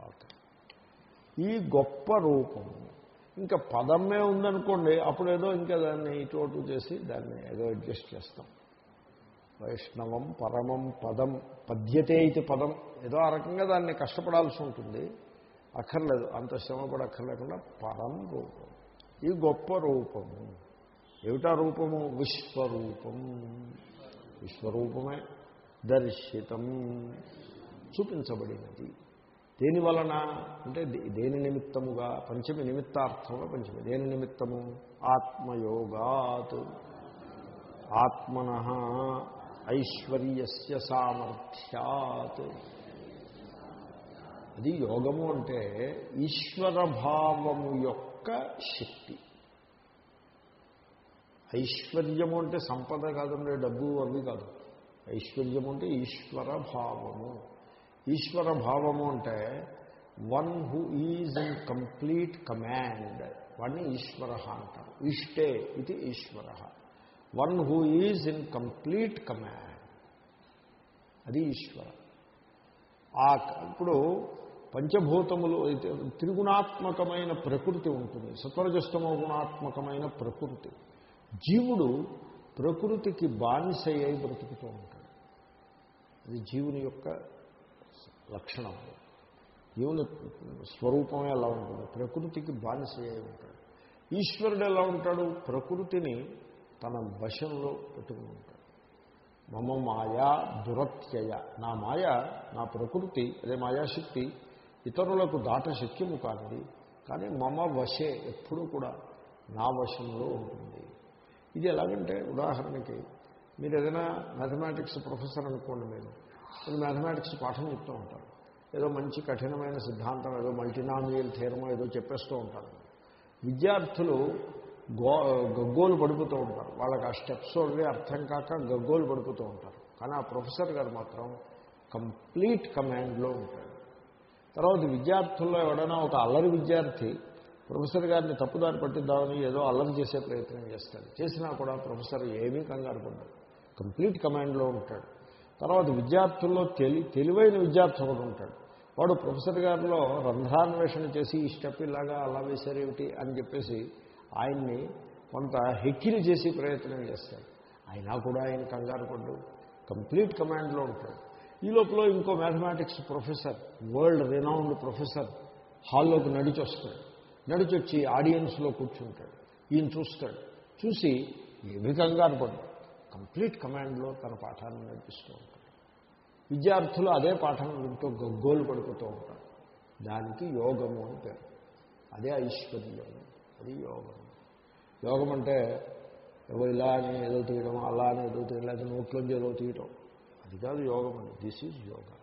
ఓకే. ఈ గొప్ప రూపం. ఇంకా పదమే ఉందనుకోండి అప్పుడు ఏదో ఇంకా దాన్ని ఇటు అటు చేసి దాన్ని ఏదో అడ్జస్ట్ చేస్తాం. వైష్ణవం పరమం పదం పద్యతే ఇది పదం. ఏదో ఆ రకంగా దాన్ని కష్టపడాల్సి ఉంటుంది. అక్కర్లేదు అంత శ్రమ పడక్కర్లేకుండా పరం రూపం. ఈ గొప్ప రూపము ఏమిటా రూపము? విశ్వరూపం. విశ్వరూపమే దర్శితం. చూపించబడినది. దేని వలన? అంటే దే- దేని నిమిత్తముగా? పంచమి నిమిత్తార్థంలో పంచమి. దేని నిమిత్తము? ఆత్మయోగాత్. ఆత్మన ఐశ్వర్యస్య సామర్థ్యాత్. అది యోగము అంటే ఈశ్వరభావము యొక్క శక్తి. ఐశ్వర్యము అంటే సంపద కాదండి డబ్బు అవి కాదు. ఐశ్వర్యము అంటే ఈశ్వర భావము ఈశ్వర భావము అంటే one who is in complete command. వాడిని ఈశ్వర అంటారు. ఇష్టే ఇది ఈశ్వర one who is in complete command. అది ఈశ్వర. ఆ ఇప్పుడు పంచభూతములు అయితే త్రిగుణాత్మకమైన ప్రకృతి ఉంటుంది. సత్వరజస్తమ గుణాత్మకమైన ప్రకృతి. జీవుడు ప్రకృతికి బానిస అయి బ్రతుకుతూ ఉంటాడు. అది జీవుని యొక్క లక్షణం. జీవుని స్వరూపమే ఎలా ఉంటుంది? ప్రకృతికి బానిస అయి ఉంటాడు. ఈశ్వరుడు ఎలా ఉంటాడు? ప్రకృతిని తన వశంలో పెట్టుకుని ఉంటాడు. మమ మాయా దురత్యయ. నా మాయ నా ప్రకృతి అదే మాయాశక్తి ఇతరులకు దాట శక్యము కానిది. కానీ మమ వశే ఎప్పుడూ కూడా నా వశంలో ఉంటుంది. ఇది ఎలాగంటే ఉదాహరణకి మీరు ఏదైనా మ్యాథమెటిక్స్ ప్రొఫెసర్ అనుకోండి మీరు. మీరు మ్యాథమెటిక్స్ పాఠం చెప్తూ ఉంటారు. ఏదో మంచి కఠినమైన సిద్ధాంతం ఏదో మల్టీనామియల్ థీరమో ఏదో చెప్పేస్తూ ఉంటారు. విద్యార్థులు గో గగ్గోలు పడిపోతూ ఉంటారు. వాళ్ళకి ఆ స్టెప్స్ అవి అర్థం కాక గగ్గోలు పడిపోతూ ఉంటారు. కానీ ఆ ప్రొఫెసర్ గారు మాత్రం కంప్లీట్ కమాండ్లో ఉంటాడు. తర్వాత విద్యార్థుల్లో ఎవడైనా ఒక అల్లరి విద్యార్థి ప్రొఫెసర్ గారిని తప్పుదారి పట్టిద్దామని ఏదో అల్లరి చేసే ప్రయత్నం చేస్తాడు. చేసినా కూడా ప్రొఫెసర్ ఏమీ కంగారు పడ్డాడు కంప్లీట్ కమాండ్లో ఉంటాడు. తర్వాత విద్యార్థుల్లో తెలి తెలివైన విద్యార్థి ఒకడు ఉంటాడు. వాడు ప్రొఫెసర్ గారిలో రంధ్రాన్వేషణ చేసి ఈ స్టెప్ ఇలాగా అలా వేశారేమిటి అని చెప్పేసి ఆయన్ని కొంత హెక్కిరి చేసి ప్రయత్నం చేస్తాడు. అయినా కూడా ఆయన కంగారు పడ్డు. కంప్లీట్ కమాండ్లో ఉంటాడు. ఈ లోపల ఇంకో mathematics professor world renowned professor హాల్లోకి నడిచి వస్తాడు. నడిచి వచ్చి ఆడియన్స్లో కూర్చుంటాడు. ఈయన చూస్తాడు. చూసి ఏమి కంగారు పడ్డు. కంప్లీట్ కమాండ్లో తన పాఠాన్ని నడిపిస్తూ ఉంటాడు. విద్యార్థులు అదే పాఠం వింటూ గగ్గోలు పడుకుతూ ఉంటారు. దానికి యోగము అని పేరు. అదే ఐశ్వర్యము అది యోగం. యోగం అంటే ఏవో ఇలా అని ఏదో తీయడం అలా అని ఏదో తీయడం లేదా నోట్లోంచి ఏదో తీయటం అది కాదు యోగం అని this is yoga.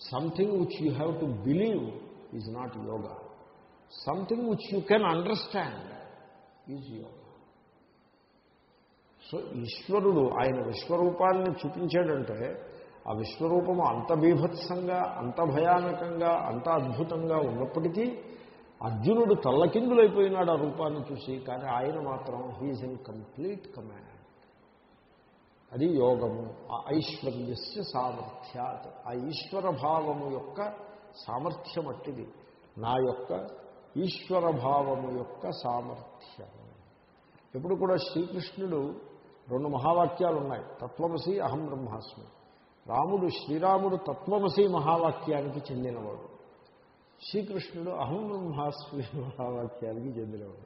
Something which you have to believe is not yoga. Something which you can understand is yoga. So ఈశ్వరుడు ఆయన విశ్వరూపాన్ని చూపించాడంటే ఆ విశ్వరూపము అంత బీభత్సంగా అంత భయానకంగా అంత అద్భుతంగా ఉన్నప్పటికీ అర్జునుడు తల్లకిందులైపోయినాడు ఆ రూపాన్ని చూసి కానీ ఆయన మాత్రం హీఈస్ ఇన్ కంప్లీట్ కమాండ్. అది యోగము ఆ ఐశ్వర్యస్య సామర్థ్యాత్. ఆ ఈశ్వర భావము యొక్క సామర్థ్యం అట్టిది. నా యొక్క ఈశ్వర భావము యొక్క సామర్థ్యము ఎప్పుడు కూడా శ్రీకృష్ణుడు రెండు మహావాక్యాలు ఉన్నాయి తత్వమసి అహం బ్రహ్మాస్మి. రాముడు శ్రీరాముడు తత్వమసి మహావాక్యానికి చెందినవాడు. శ్రీకృష్ణుడు అహం బ్రహ్మాస్మి మహావాక్యానికి చెందినవాడు.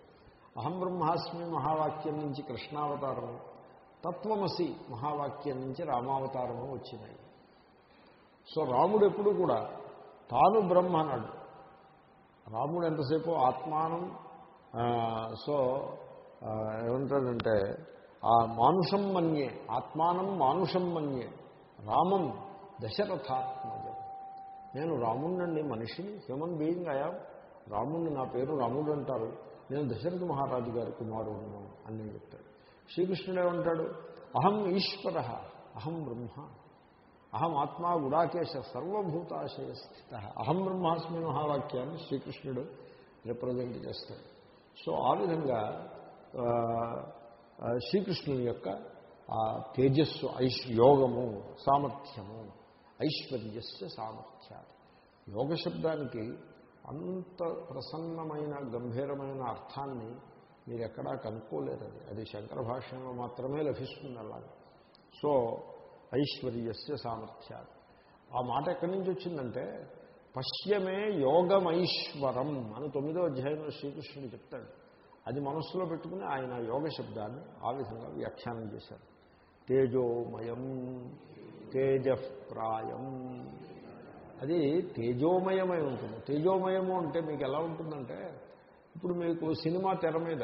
అహం బ్రహ్మాస్మి మహావాక్యం నుంచి కృష్ణావతారము తత్వమసి మహావాక్యం నుంచి రామావతారము వచ్చినాయి. సో రాముడు ఎప్పుడు కూడా తాను బ్రహ్మ అన్నాడు రాముడు ఎంతసేపు ఆత్మానం సో ఆ, ఏమంటాడంటే ఆ మానుషం మన్యే ఆత్మానం మానుషం మన్యే రామం దశరథాత్మ. నేను రాముణ్ణండి మనిషిని హ్యూమన్ బీయింగ్ అయా రాముణ్ణి నా పేరు రాముడు అంటారు. నేను దశరథ మహారాజు గారి కుమారుడును అని నేను చెప్తాడు శ్రీకృష్ణుడు ఏమంటాడు? అహం ఈశ్వర అహం బ్రహ్మ అహం ఆత్మా గుడాకేశ సర్వభూతాశయ స్థిత అహం బ్రహ్మాస్మి మహావాక్యాన్ని శ్రీకృష్ణుడు రిప్రజెంట్ చేస్తాడు. సో ఆ విధంగా శ్రీకృష్ణుని యొక్క తేజస్సు ఐశ్ యోగము సామర్థ్యము ఐశ్వర్యస్య సామర్థ్యాలు యోగ శబ్దానికి అంత ప్రసన్నమైన గంభీరమైన అర్థాన్ని మీరు ఎక్కడా కనుక్కోలేరు అది. అది శంకర భాష్యంలో మాత్రమే లభిస్తుంది అలాగే. సో ఐశ్వర్యస్య సామర్థ్యాలు ఆ మాట ఎక్కడి నుంచి వచ్చిందంటే పశ్యమే యోగమైశ్వరం అని తొమ్మిదో అధ్యాయంలో శ్రీకృష్ణుడు చెప్తాడు. అది మనస్సులో పెట్టుకుని ఆయన యోగ శబ్దాన్ని ఆ విధంగా వ్యాఖ్యానం చేశారు. తేజోమయం తేజప్రాయం. అది తేజోమయమై ఉంటుంది. తేజోమయము అంటే మీకు ఎలా ఉంటుందంటే ఇప్పుడు మీకు సినిమా తెర మీద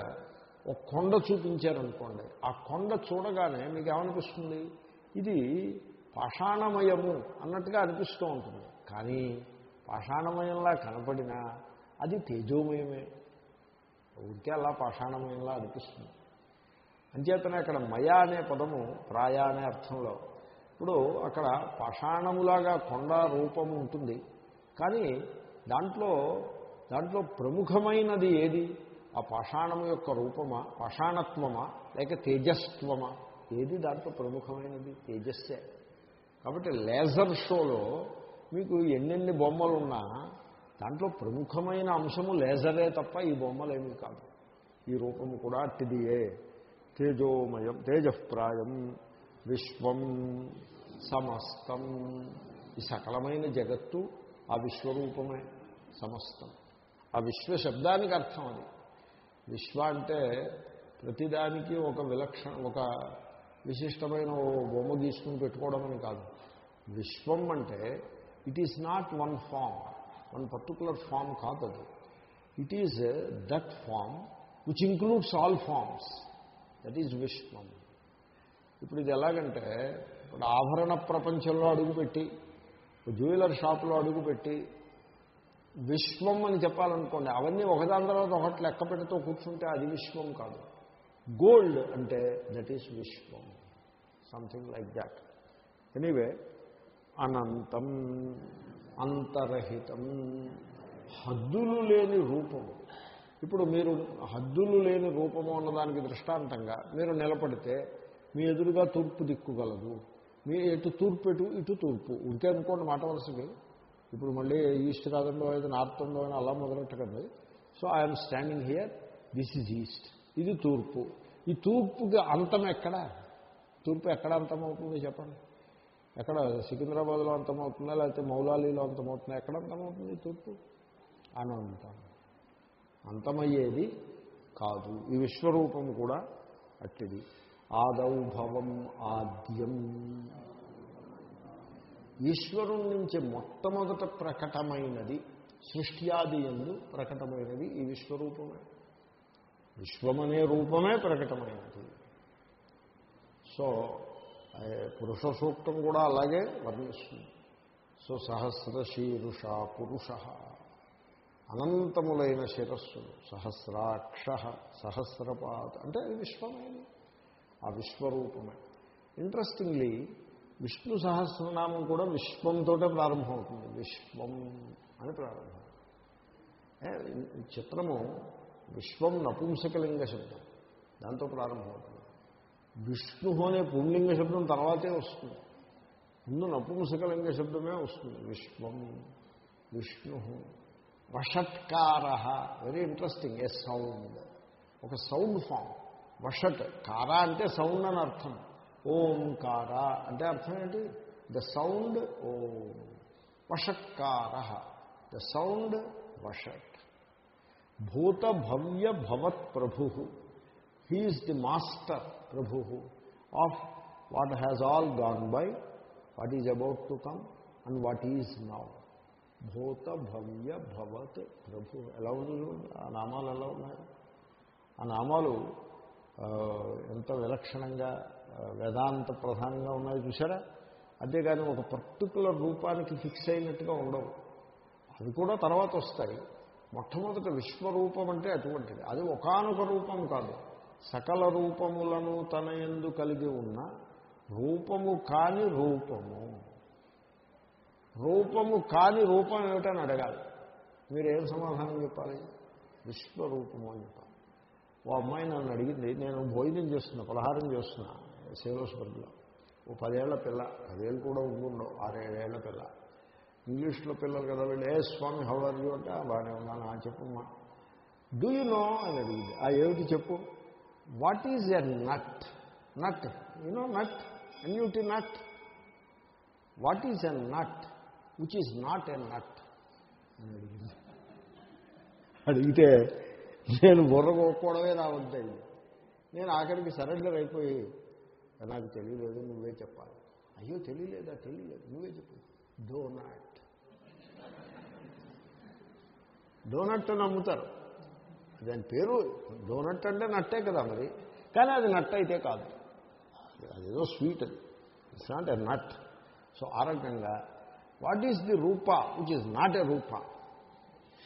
ఒక కొండ చూపించారనుకోండి. ఆ కొండ చూడగానే మీకు ఏమనిపిస్తుంది? ఇది పాషాణమయము అన్నట్టుగా అనిపిస్తూ ఉంటుంది. కానీ పాషాణమయంలా కనపడినా అది తేజోమయమే. ఉంటే అలా పాషాణమయంలా అనిపిస్తుంది. అంచేతనే అక్కడ మయ అనే పదము ప్రాయ అనే అర్థంలో ఇప్పుడు అక్కడ పాషాణములాగా కొండ రూపము ఉంటుంది. కానీ దాంట్లో దాంట్లో ప్రముఖమైనది ఏది? ఆ పాషాణము యొక్క రూపమా? పాషాణత్వమా? లేక తేజస్త్వమా? ఏది దాంట్లో ప్రముఖమైనది? తేజస్సే. కాబట్టి లేజర్ షోలో మీకు ఎన్నెన్ని బొమ్మలు ఉన్నా దాంట్లో ప్రముఖమైన అంశము లేజరే తప్ప ఈ బొమ్మలేమీ కాదు. ఈ రూపము కూడా అట్టిదియే. తేజోమయం తేజప్రాయం విశ్వం సమస్తం. ఈ సకలమైన జగత్తు ఆ విశ్వరూపమే సమస్తం. ఆ విశ్వ శబ్దానికి అర్థం అది. విశ్వ అంటే ప్రతిదానికి ఒక విలక్షణ ఒక విశిష్టమైన ఓ బొమ్మ గీసుకుని పెట్టుకోవడం అని కాదు. విశ్వం అంటే it is not one form one particular form కాదు అది. It is that form which includes all forms that is విశ్వం. ఇప్పుడు ఇది ఎలాగంటే ఇప్పుడు ఆభరణ ప్రపంచంలో అడుగుపెట్టి జ్యువెలర్ షాప్లో అడుగుపెట్టి విశ్వం అని చెప్పాలనుకోండి అవన్నీ ఒకదాని తర్వాత ఒకటి లెక్క పెడుతూ కూర్చుంటే అది విశ్వం కాదు. గోల్డ్ అంటే that is Vishwam. Something like that. Anyway అనంతం అంతరహితం హద్దులు లేని రూపము ఇప్పుడు మీరు హద్దులు లేని రూపము అన్నదానికి దృష్టాంతంగా మీరు నిలబడితే మీ ఎదురుగా తూర్పు దిక్కుగలదు మీ ఎటు తూర్పు ఎటు ఇటు తూర్పు. ఉంటే అనుకోండి మాట వలసకి ఇప్పుడు మళ్ళీ ఈస్ట్ కాదండో అయితే నార్త్ ఉందో అని అలా మొదలెట్టకండి. So I'm standing here this is east ఇది తూర్పు. ఈ తూర్పుకి అంతం ఎక్కడ? తూర్పు ఎక్కడ అంతమవుతుందో చెప్పండి? ఎక్కడ? సికింద్రాబాద్లో అంతమవుతుందా లేకపోతే మౌలాలీలో అంతమవుతుందా ఎక్కడ అంతమవుతుంది తూర్పు? అనంతం అంతమయ్యేది కాదు. ఈ విశ్వరూపం కూడా అట్టిది. ఆదౌ భవం ఆద్యం. ఈశ్వరుని నుంచి మొట్టమొదట ప్రకటమైనది సృష్ట్యాది ఎందు ప్రకటమైనది ఈ విశ్వరూపమే. విశ్వమనే రూపమే ప్రకటమైనది. సో పురుష సూక్తం కూడా అలాగే వర్ణిస్తుంది. సో సహస్ర శీరుష పురుష. అనంతములైన శిరస్సు సహస్రాక్ష సహస్రపాత అంటే అది విశ్వమైనది. ఆ విశ్వరూపమే. ఇంట్రెస్టింగ్లీ విష్ణు సహస్రనామం కూడా విశ్వంతో ప్రారంభమవుతుంది. విశ్వం అని ప్రారంభం. చిత్రము విశ్వం నపుంసకలింగ శబ్దం. దాంతో ప్రారంభమవుతుంది. విష్ణు అనే పుంలింగ శబ్దం తర్వాతే వస్తుంది. ముందు నపుంసకలింగ శబ్దమే వస్తుంది. విశ్వం విష్ణు వషట్కార. వెరీ ఇంట్రెస్టింగ్ ఏ సౌండ్ ఒక సౌండ్ ఫామ్ వషట్ కార అంటే సౌండ్ అని అర్థం. ఓంకార అంటే అర్థం ఏంటి? ద సౌండ్ ఓం. వషట్కార ద సౌండ్ వషట్ భూత భవ్య భవత్ ప్రభు. He is the master Prabhu of what has all gone by what is about to come and what is now. భూత భవ్య భవత్ ప్రభు. ఎలా ఉంది ఆ నామాలు ఎలా ఉన్నాయి? ఆ నామాలు ఎంత విలక్షణంగా వేదాంత ప్రధానంగా ఉన్నాయో చూసారా అంతేగాని ఒక పర్టికులర్ రూపానికి ఫిక్స్ అయినట్టుగా ఉండవు. అవి కూడా తర్వాత వస్తాయి. మొట్టమొదట విశ్వరూపం అంటే అటువంటిది. అది ఒకనొక రూపం కాదు. సకల రూపములను తన ఎందు కలిగి ఉన్న రూపము కాని రూపము. రూపము కాని రూపం ఏమిటని అడగాలి. మీరు ఏం సమాధానం చెప్పాలి? విశ్వరూపము అని చెప్పాలి. ఓ అమ్మాయి నన్ను అడిగింది నేను భోజనం చేస్తున్నా పలహారం చేస్తున్నా సేలోస్బర్గ్లో ఓ పదేళ్ళ పిల్ల పదేళ్ళు కూడా ఉండుండవు ఆరేడేళ్ళ పిల్ల. ఇంగ్లీష్లో పిల్లలు కదా వీళ్ళు ఏ స్వామి హౌ యూ? అంటే బాగానే ఉన్నాను ఆ చెప్పమ్మా. డూ యూ నో అని అడిగింది. ఆ ఏమిటి చెప్పు? What is a nut nut you know nut N U T nut what is a nut which is not a nut అని అడిగింది. అడిగితే నేను బుర్రగోకపోవడమే నా వద్దయింది నేను ఆఖరికి సరెండర్ అయిపోయి నాకు తెలియలేదు నువ్వే చెప్పాలి. అయ్యో తెలియలేదా? తెలియలేదు నువ్వే చెప్పు. డోనాట్. డోనట్ అని అమ్ముతారు దాని పేరు డోనట్ అంటే నట్టే కదా మరి. కానీ అది నట్ అయితే కాదు. అదేదో స్వీట్ అది. It's not a nut so ఆ రకంగా వాట్ ఈస్ ది రూప? విచ్ ఈజ్ నాట్ ఎ రూప.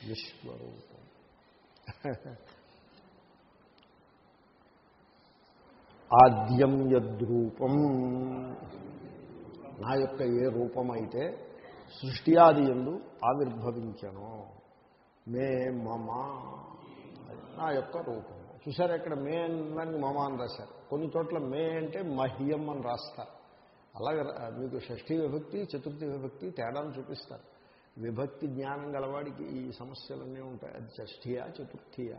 విశ్వరూప. ఆద్యం యద్రూపం. నా యొక్క ఏ రూపమైతే సృష్టి ఆది ఎందు ఆవిర్భవించను. మే మమ. నా యొక్క రూపం చూసారు ఇక్కడ మే అని మమ అని రాశారు. కొన్ని చోట్ల మే అంటే మహ్యం అని రాస్తారు. అలాగే మీకు షష్ఠీ విభక్తి చతుర్థి విభక్తి తేడాను చూపిస్తారు. విభక్తి జ్ఞానం గలవాడికి ఈ సమస్యలన్నీ ఉంటాయి. అది షష్ఠియా చతుర్థియా.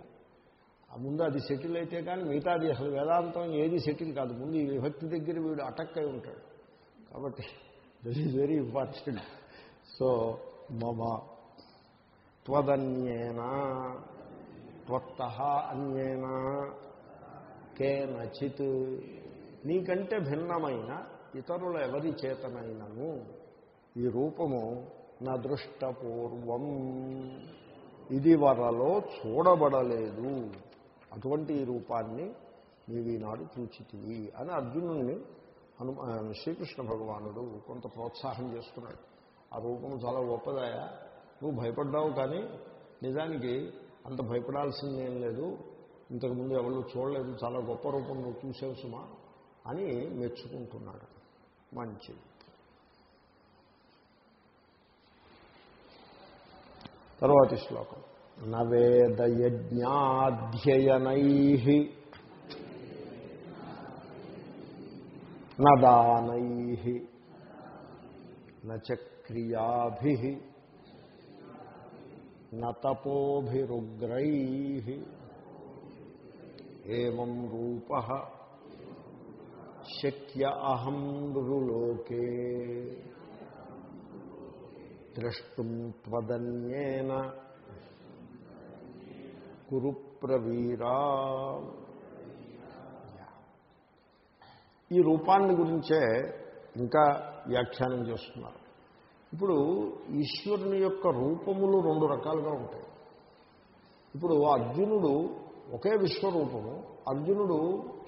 ఆ ముందు అది సెటిల్ అయితే కానీ మిగతాది అసలు వేదాంతం ఏది సెటిల్ కాదు. ముందు ఈ విభక్తి దగ్గర వీడు అటక్ అయి ఉంటాడు. కాబట్టి that is very important so మమ త్వదన్యేనా త్వత్త అన్యేనా కేనచిత్. నీకంటే భిన్నమైన ఇతరుల ఎవరి చేతనైనను? ఈ రూపము నా దృష్టపూర్వం ఇది వరలో చూడబడలేదు. అటువంటి ఈ రూపాన్ని నీవీనాడు చూచితివి అని అర్జునుడిని హను శ్రీకృష్ణ భగవానుడు కొంత ప్రోత్సాహం చేస్తున్నాడు. ఆ రూపం చాలా గొప్పదాయా? నువ్వు భయపడ్డావు కానీ నిజానికి అంత భయపడాల్సింది ఏం లేదు. ఇంతకుముందు ఎవరు చూడలేదు. చాలా గొప్ప రూపం నువ్వు చూసావు సుమా అని మెచ్చుకుంటున్నాడు. మంచిది. తర్వాతి శ్లోకం. నవేదయజ్ఞాధ్యయనై నదానై నక్రియాభి నతపోభిరుగ్రై ఏం రూప శక్య అహం నృలోకే ద్రష్టుం త్వదన్యేన కురు ప్రవీరా ఈ రూపాన్ని గురించే ఇంకా వ్యాఖ్యానం చేస్తున్నారు. ఇప్పుడు ఈశ్వరుని యొక్క రూపములు రెండు రకాలుగా ఉంటాయి. ఇప్పుడు అర్జునుడు ఒకే విశ్వరూపము అర్జునుడు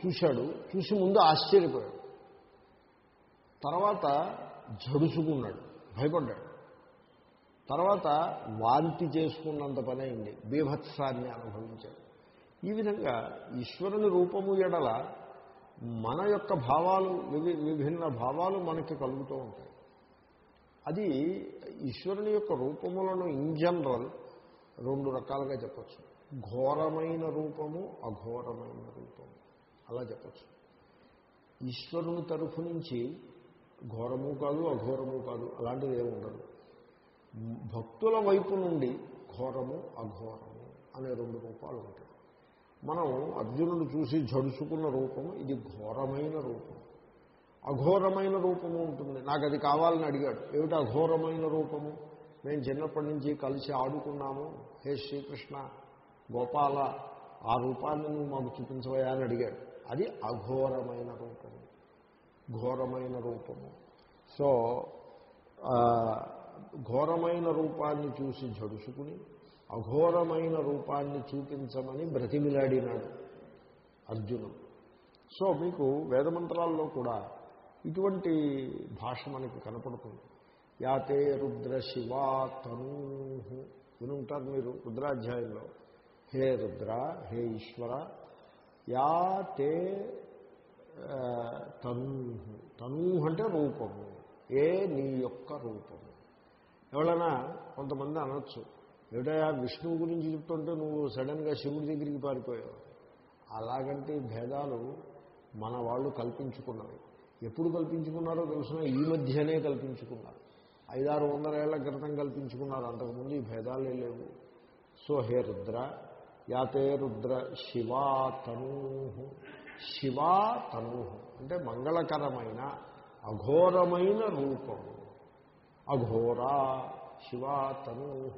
చూశాడు చూసి ముందు ఆశ్చర్యపోయాడు. తర్వాత జడుసుకున్నాడు భయపడ్డాడు. తర్వాత వాంతి చేసుకున్నంత పని అయింది బీభత్సాన్ని అనుభవించాడు. ఈ విధంగా ఈశ్వరుని రూపము ఎడల మన యొక్క భావాలు విభిన్న భావాలు మనకి కలుగుతూ ఉంటాయి. అది ఈశ్వరుని యొక్క రూపములను ఇన్ జనరల్ రెండు రకాలుగా చెప్పచ్చు. ఘోరమైన రూపము అఘోరమైన రూపము. అలా చెప్పచ్చు. ఈశ్వరుని తరఫు నుంచి ఘోరము కాదు అఘోరము కాదు అలాంటిది ఏమి ఉండదు. భక్తుల వైపు నుండి ఘోరము అఘోరము అనే రెండు రూపాలు ఉంటాయి. మనం అర్జునుడు చూసి జడుచుకున్న రూపము ఇది ఘోరమైన రూపం. అఘోరమైన రూపము ఉంటుంది. నాకు అది కావాలని అడిగాడు. ఏమిటి అఘోరమైన రూపము? మేము చిన్నప్పటి నుంచి కలిసి ఆడుకున్నాము. హే శ్రీకృష్ణ గోపాల ఆ రూపాన్ని నువ్వు మాకు చూపించవయా అని అడిగాడు. అది అఘోరమైన రూపము. ఘోరమైన రూపము. సో ఘోరమైన రూపాన్ని చూసి జడుచుకుని అఘోరమైన రూపాన్ని చూపించమని బ్రతిమిలాడినాడు అర్జునుడు. సో మీకు వేదమంత్రాల్లో కూడా ఇటువంటి భాష మనకి కనపడుతుంది. యాతే రుద్ర శివా తనూ వినుంటారు మీరు రుద్రాధ్యాయంలో. హే రుద్ర హే ఈశ్వర యాతే తనూ తనూ అంటే రూపము. ఏ నీ యొక్క రూపం ఎవరైనా కొంతమంది అనొచ్చు. ఏమిటయా విష్ణువు గురించి చెప్తుంటే నువ్వు సడన్గా శివుడి దగ్గరికి పారిపోయావు. అలాగంటే భేదాలు మన వాళ్ళు కల్పించుకున్నవి. ఎప్పుడు కల్పించుకున్నారో తెలిసిన? ఈ మధ్యనే కల్పించుకున్నారు. ఐదారు వందల ఏళ్ళ క్రితం కల్పించుకున్నారు. అంతకుముందు ఈ భేదాలే లేవు. సో హే రుద్ర యాతే రుద్ర శివా తనూ శివా తనూ అంటే మంగళకరమైన అఘోరమైన రూపము. అఘోరా శివా తను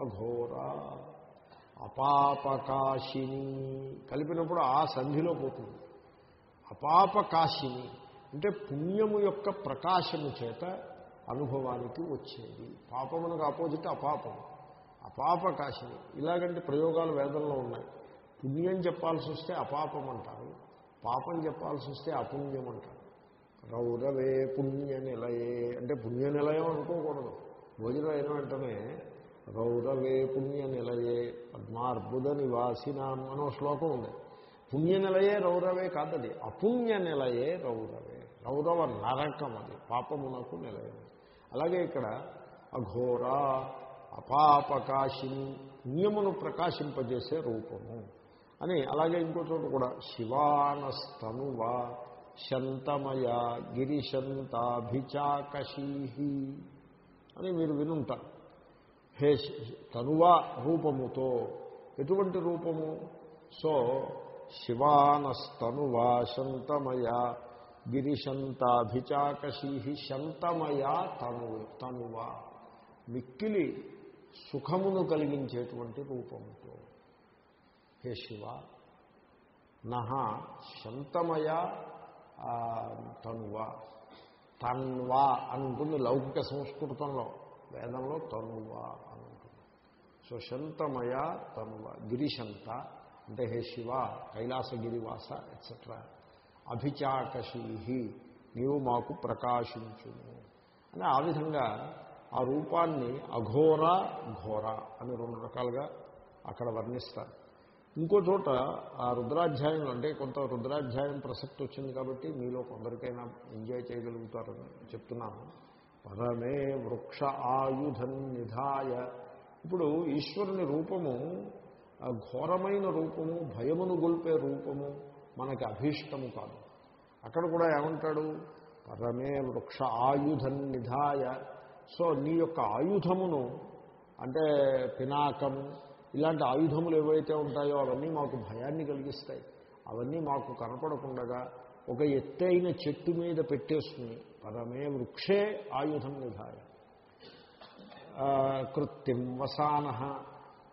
అఘోరా అపాపకాశిని కలిపినప్పుడు ఆ సంధిలో పోతుంది. అపాపకాశిని అంటే పుణ్యము యొక్క ప్రకాశము చేత అనుభవానికి వచ్చేది. పాపమునకు ఆపోజిట్ అపాపం అపాపకాశిని. ఇలాగంటే ప్రయోగాలు వేదంలో ఉన్నాయి. పుణ్యం చెప్పాల్సి వస్తే అపాపం అంటారు. పాపం చెప్పాల్సి వస్తే అపుణ్యం అంటారు. రౌరవే పుణ్య నిలయే అంటే పుణ్య నిలయం అనుకోకూడదు. భోజనం అయిన వెంటనే రౌరవే పుణ్య నిలయే పద్మార్బుద నివాసినాం అనో శ్లోకం ఉంది. పుణ్య నిలయే రౌరవే కాదది. అపుణ్య నిలయే రౌరవే. రౌరవ నరకం అది. పాపమునకు నిలయం. అలాగే ఇక్కడ అఘోర అపాపకాశిని పుణ్యమును ప్రకాశింపజేసే రూపము అని అలాగే ఇంకో చోట కూడా శివానస్తనువా. శంతమయ గిరిశంతాభిచాకశీ అని మీరు వినుంటారు హే తనువా రూపముతో ఎటువంటి రూపము? సో శివానస్తనువ శంతమయ గిరిశంతాభిచాకశీ శంతమయ తను తనువ. మిక్కిలి సుఖమును కలిగించేటువంటి రూపముతో. హే శివ నహ శంతమయ తనువ. తన్వ అని ఉంటుంది లౌకిక సంస్కృతంలో. వేదంలో తనువ అని ఉంటుంది సో శంతమయ తనువ. గిరిశంత అంటే హే శివ కైలాసగిరివాస ఎట్సెట్రా అభిచాకశీహి నీవు మాకు ప్రకాశించుము. అని ఆ విధంగా ఆ రూపాన్ని అఘోర ఘోర అని రెండు రకాలుగా అక్కడ వర్ణిస్తారు. ఇంకో చోట ఆ రుద్రాధ్యాయం అంటే కొంత రుద్రాధ్యాయం ప్రసక్తి వచ్చింది కాబట్టి మీలో కొందరికైనా ఎంజాయ్ చేయగలుగుతారని చెప్తున్నాను. పరమే వృక్ష ఆయుధం నిధాయ. ఇప్పుడు ఈశ్వరుని రూపము ఘోరమైన రూపము భయమును గొల్పే రూపము మనకి అభీష్టము కాదు. అక్కడ కూడా ఏమంటాడు? పరమే వృక్ష ఆయుధం నిధాయ. సో నీ యొక్క ఆయుధమును అంటే పినాకము ఇలాంటి ఆయుధములు ఏవైతే ఉంటాయో అవన్నీ మాకు భయాన్ని కలిగిస్తాయి. అవన్నీ మాకు కనపడకుండగా ఒక ఎత్తైన చెట్టు మీద పెట్టేస్తుంది పరమే వృక్షే ఆయుధం నిధాయ. కృత్తిం వసాన.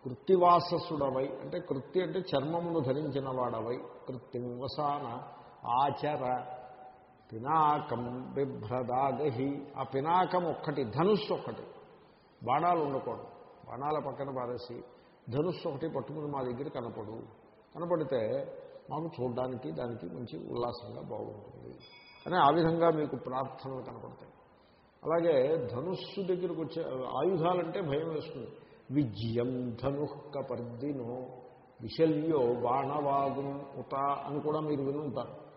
కృత్తివాససుడవై అంటే కృత్తి అంటే చర్మమును ధరించిన వాడవై కృత్తిం వసాన ఆచర పినాకం బిభ్రదాగహి ఆ పినాకం ఒక్కటి ధనుస్సు ఒక్కటి. బాణాలు ఉండకూడదు. బాణాల పక్కన పారేసి ధనుస్సు ఒకటి పట్టుకుని మా దగ్గర కనపడు. కనపడితే మాకు చూడడానికి దానికి మంచి ఉల్లాసంగా బాగుంటుంది. అని ఆ విధంగా మీకు ప్రార్థనలు కనపడతాయి. అలాగే ధనుస్సు దగ్గరకు వచ్చే ఆయుధాలంటే భయం వేస్తుంది. విజయం ధనుఃక పర్దినో విశల్యో బాణవాగుం ఉత అని కూడా మీరు వినుంటారు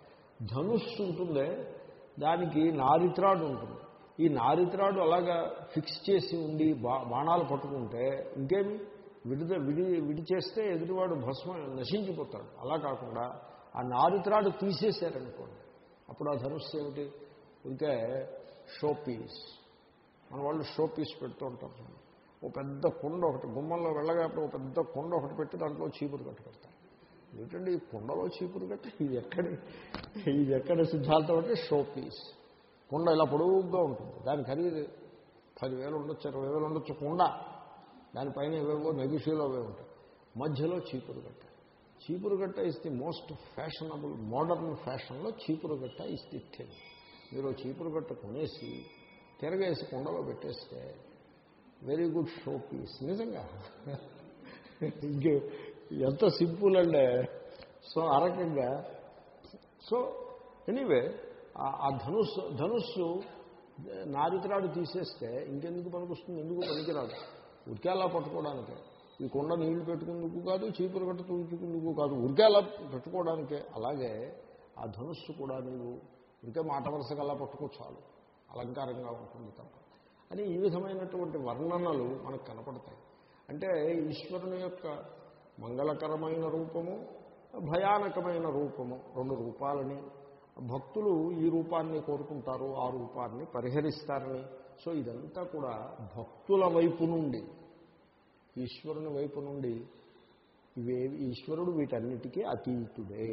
ధనుస్సు ఉంటుందే దానికి నారిత్రాడు ఉంటుంది. ఈ నారిత్రాడు అలాగా ఫిక్స్ చేసి ఉండి బాణాలు పట్టుకుంటే ఇంకేమి? విడిద విడి విడి చేస్తే ఎదుటివాడు భస్మ నశించిపోతాడు. అలా కాకుండా ఆ నారిత్రాడు తీసేశారనుకోండి. అప్పుడు ఆ ధనుస్సు ఏమిటి? ఇంకే షోపీస్ మన వాళ్ళు షోపీస్ పెడుతూ ఉంటారు ఓ పెద్ద కుండ ఒకటి గుమ్మంలో వెళ్ళగాప్పుడు ఒక పెద్ద కుండ ఒకటి పెట్టి దాంట్లో చీపురు కట్టుకుంటారు ఏంటంటే ఈ కుండలో చీపురు కట్టి? ఇది ఎక్కడ ఇది ఎక్కడ సిద్ధాంతం అంటే షోపీస్ కుండ ఇలా పొడవుగా ఉంటుంది. దాని ఖరీదు. పదివేలు ఉండొచ్చు ఇరవై వేలు ఉండొచ్చు కుండ. దానిపైన ఏవేవో నెగిషియలో అవే ఉంటాయి. మధ్యలో చీపురు గట్ట. చీపురు గట్ట is the most fashionable modern ఫ్యాషన్లో చీపురు గట్ట ఇస్ ది థింగ్ మీరు చీపురు గట్ట కొనేసి తిరగేసి కుండలో పెట్టేస్తే వెరీ గుడ్ షో పీస్ నిజంగా ఇంకే ఎంత సింపుల్ అండే. సో ఆ రకంగా. సో ఎనీవే ఆ ధనుస్సు ధనుస్సు నారితరాడు తీసేస్తే ఇంకెందుకు పనికొస్తుంది? ఎందుకు పనికిరాదు? ఉరికే అలా పట్టుకోవడానికే. ఈ కొండ నీళ్ళు పెట్టుకుందుకు కాదు చీపురు గట్ట తూచుకుందుకు కాదు ఉరికే అలా పెట్టుకోవడానికే. అలాగే ఆ ధనుస్సు కూడా నీవు ఉరికే మాట వరుసగా అలా పట్టుకో అలంకారంగా ఉంటుంది తప్ప. అని ఈ విధమైనటువంటి వర్ణనలు మనకు కనపడతాయి. అంటే ఈశ్వరుని యొక్క మంగళకరమైన రూపము భయానకమైన రూపము రెండు రూపాలని. భక్తులు ఈ రూపాన్ని కోరుకుంటారు ఆ రూపాన్ని పరిహరిస్తారని సో ఇదంతా కూడా భక్తుల వైపు నుండి ఈశ్వరుని వైపు నుండి ఇవే ఈశ్వరుడు వీటన్నిటికీ అతీతుడే.